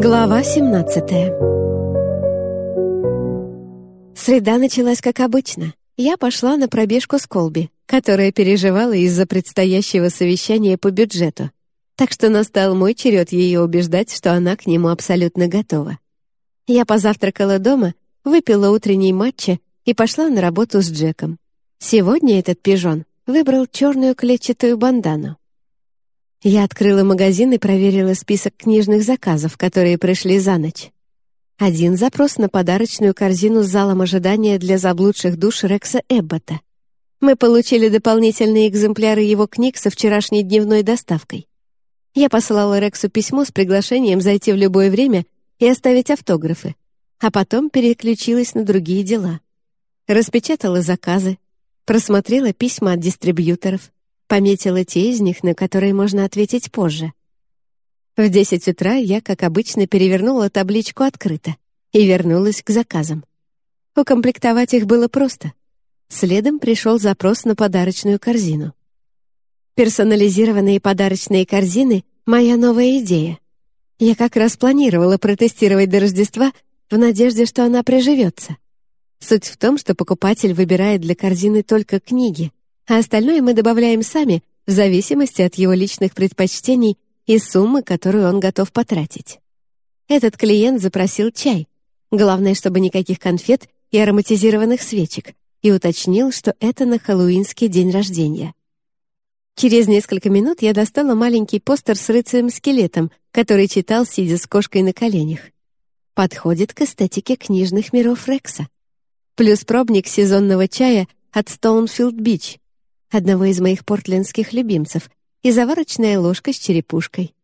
Глава 17 Среда началась как обычно. Я пошла на пробежку с Колби, которая переживала из-за предстоящего совещания по бюджету. Так что настал мой черед ее убеждать, что она к нему абсолютно готова. Я позавтракала дома, выпила утренний матча и пошла на работу с Джеком. Сегодня этот пижон выбрал черную клетчатую бандану. Я открыла магазин и проверила список книжных заказов, которые пришли за ночь. Один запрос на подарочную корзину с залом ожидания для заблудших душ Рекса Эббота. Мы получили дополнительные экземпляры его книг со вчерашней дневной доставкой. Я послала Рексу письмо с приглашением зайти в любое время и оставить автографы, а потом переключилась на другие дела. Распечатала заказы, просмотрела письма от дистрибьюторов, Пометила те из них, на которые можно ответить позже. В 10 утра я, как обычно, перевернула табличку «Открыто» и вернулась к заказам. Укомплектовать их было просто. Следом пришел запрос на подарочную корзину. Персонализированные подарочные корзины — моя новая идея. Я как раз планировала протестировать до Рождества в надежде, что она приживется. Суть в том, что покупатель выбирает для корзины только книги, а остальное мы добавляем сами в зависимости от его личных предпочтений и суммы, которую он готов потратить. Этот клиент запросил чай. Главное, чтобы никаких конфет и ароматизированных свечек, и уточнил, что это на хэллоуинский день рождения. Через несколько минут я достала маленький постер с рыцарем-скелетом, который читал, сидя с кошкой на коленях. Подходит к эстетике книжных миров Рекса. Плюс пробник сезонного чая от Стоунфилд-Бич, одного из моих портлендских любимцев, и заварочная ложка с черепушкой.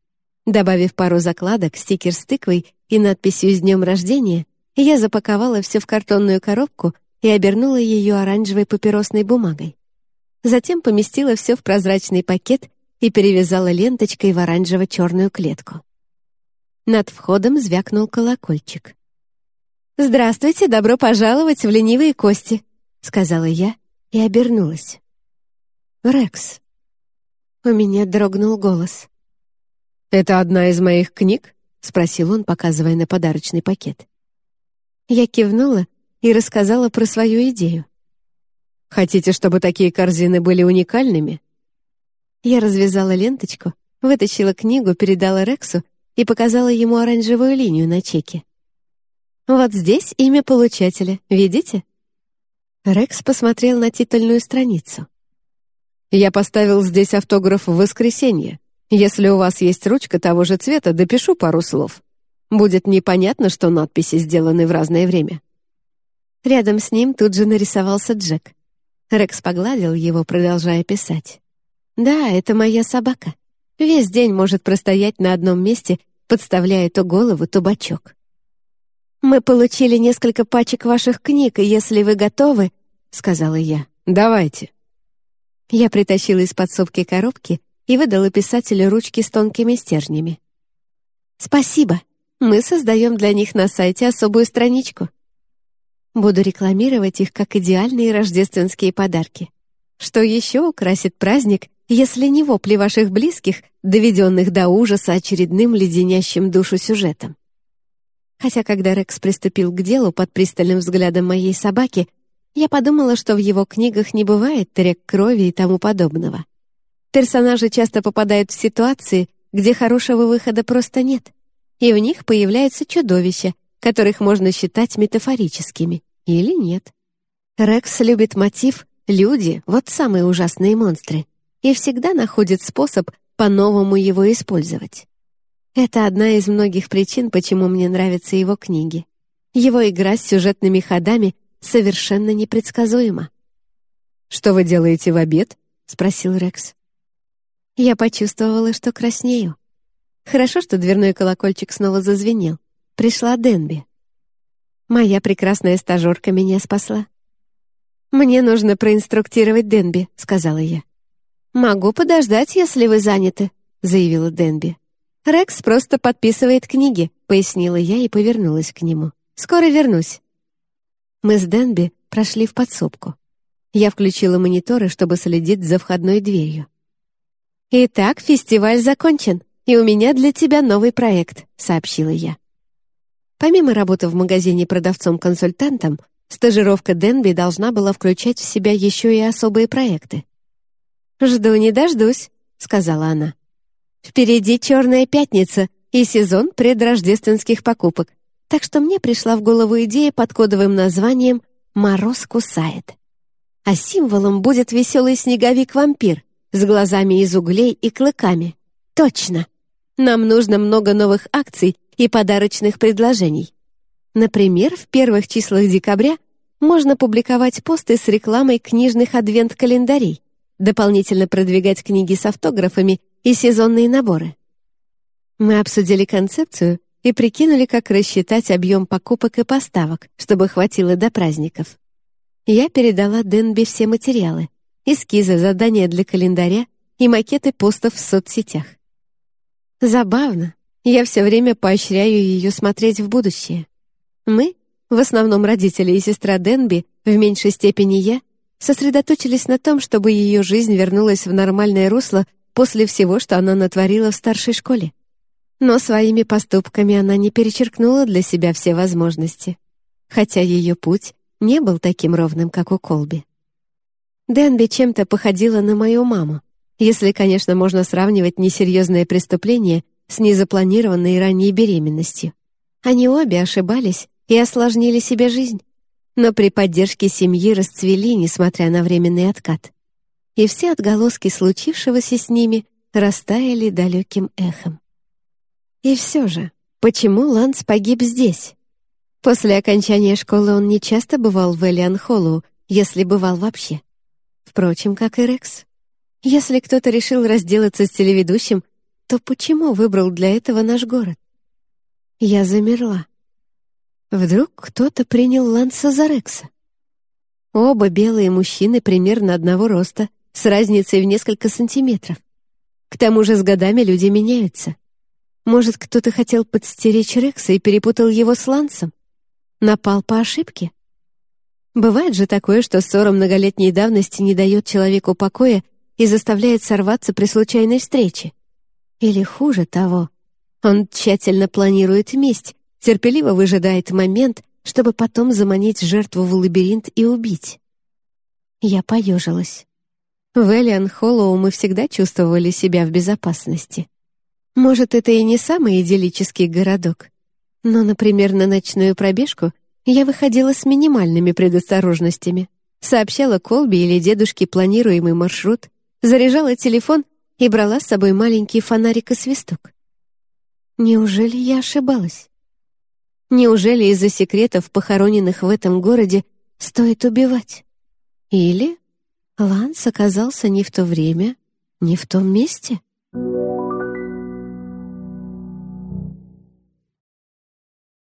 Добавив пару закладок, стикер с тыквой и надписью «С днем рождения», я запаковала все в картонную коробку и обернула ее оранжевой папиросной бумагой. Затем поместила все в прозрачный пакет и перевязала ленточкой в оранжево-черную клетку. Над входом звякнул колокольчик. «Здравствуйте, добро пожаловать в ленивые кости», — сказала я и обернулась. «Рекс». У меня дрогнул голос. «Это одна из моих книг?» — спросил он, показывая на подарочный пакет. Я кивнула и рассказала про свою идею. «Хотите, чтобы такие корзины были уникальными?» Я развязала ленточку, вытащила книгу, передала Рексу и показала ему оранжевую линию на чеке. «Вот здесь имя получателя, видите?» Рекс посмотрел на титульную страницу. Я поставил здесь автограф в воскресенье. Если у вас есть ручка того же цвета, допишу пару слов. Будет непонятно, что надписи сделаны в разное время». Рядом с ним тут же нарисовался Джек. Рекс погладил его, продолжая писать. «Да, это моя собака. Весь день может простоять на одном месте, подставляя то голову, то бочок. «Мы получили несколько пачек ваших книг, и если вы готовы...» — сказала я. «Давайте». Я притащила из подсобки коробки и выдала писателю ручки с тонкими стержнями. «Спасибо. Мы создаем для них на сайте особую страничку. Буду рекламировать их как идеальные рождественские подарки. Что еще украсит праздник, если не вопли ваших близких, доведенных до ужаса очередным леденящим душу сюжетом?» Хотя, когда Рекс приступил к делу под пристальным взглядом моей собаки, я подумала, что в его книгах не бывает трек крови и тому подобного. Персонажи часто попадают в ситуации, где хорошего выхода просто нет, и в них появляются чудовища, которых можно считать метафорическими, или нет. Рекс любит мотив «люди» — вот самые ужасные монстры, и всегда находит способ по-новому его использовать. Это одна из многих причин, почему мне нравятся его книги. Его игра с сюжетными ходами совершенно непредсказуемо. «Что вы делаете в обед?» — спросил Рекс. Я почувствовала, что краснею. Хорошо, что дверной колокольчик снова зазвенел. Пришла Денби. Моя прекрасная стажерка меня спасла. «Мне нужно проинструктировать Денби», — сказала я. «Могу подождать, если вы заняты», — заявила Денби. «Рекс просто подписывает книги», — пояснила я и повернулась к нему. «Скоро вернусь». Мы с Денби прошли в подсобку. Я включила мониторы, чтобы следить за входной дверью. «Итак, фестиваль закончен, и у меня для тебя новый проект», — сообщила я. Помимо работы в магазине продавцом-консультантом, стажировка Денби должна была включать в себя еще и особые проекты. «Жду не дождусь», — сказала она. «Впереди черная пятница и сезон предрождественских покупок, так что мне пришла в голову идея под кодовым названием «Мороз кусает». А символом будет веселый снеговик-вампир с глазами из углей и клыками. Точно! Нам нужно много новых акций и подарочных предложений. Например, в первых числах декабря можно публиковать посты с рекламой книжных адвент-календарей, дополнительно продвигать книги с автографами и сезонные наборы. Мы обсудили концепцию и прикинули, как рассчитать объем покупок и поставок, чтобы хватило до праздников. Я передала Денби все материалы, эскизы, задания для календаря и макеты постов в соцсетях. Забавно, я все время поощряю ее смотреть в будущее. Мы, в основном родители и сестра Денби, в меньшей степени я, сосредоточились на том, чтобы ее жизнь вернулась в нормальное русло после всего, что она натворила в старшей школе. Но своими поступками она не перечеркнула для себя все возможности, хотя ее путь не был таким ровным, как у Колби. Денби чем-то походила на мою маму, если, конечно, можно сравнивать несерьезное преступление с незапланированной ранней беременностью. Они обе ошибались и осложнили себе жизнь, но при поддержке семьи расцвели, несмотря на временный откат. И все отголоски случившегося с ними растаяли далеким эхом. И все же, почему Ланс погиб здесь? После окончания школы он не часто бывал в Элиан Холлоу, если бывал вообще. Впрочем, как и Рекс. Если кто-то решил разделаться с телеведущим, то почему выбрал для этого наш город? Я замерла. Вдруг кто-то принял Ланса за Рекса. Оба белые мужчины примерно одного роста, с разницей в несколько сантиметров. К тому же с годами люди меняются. Может, кто-то хотел подстеречь Рекса и перепутал его с Лансом? Напал по ошибке? Бывает же такое, что ссора многолетней давности не дает человеку покоя и заставляет сорваться при случайной встрече. Или хуже того, он тщательно планирует месть, терпеливо выжидает момент, чтобы потом заманить жертву в лабиринт и убить. Я поежилась. В Элиан Холлоу мы всегда чувствовали себя в безопасности. Может, это и не самый идиллический городок, но, например, на ночную пробежку я выходила с минимальными предосторожностями, сообщала Колби или дедушке планируемый маршрут, заряжала телефон и брала с собой маленький фонарик и свисток. Неужели я ошибалась? Неужели из-за секретов, похороненных в этом городе, стоит убивать? Или Ланс оказался не в то время, не в том месте? Thank you.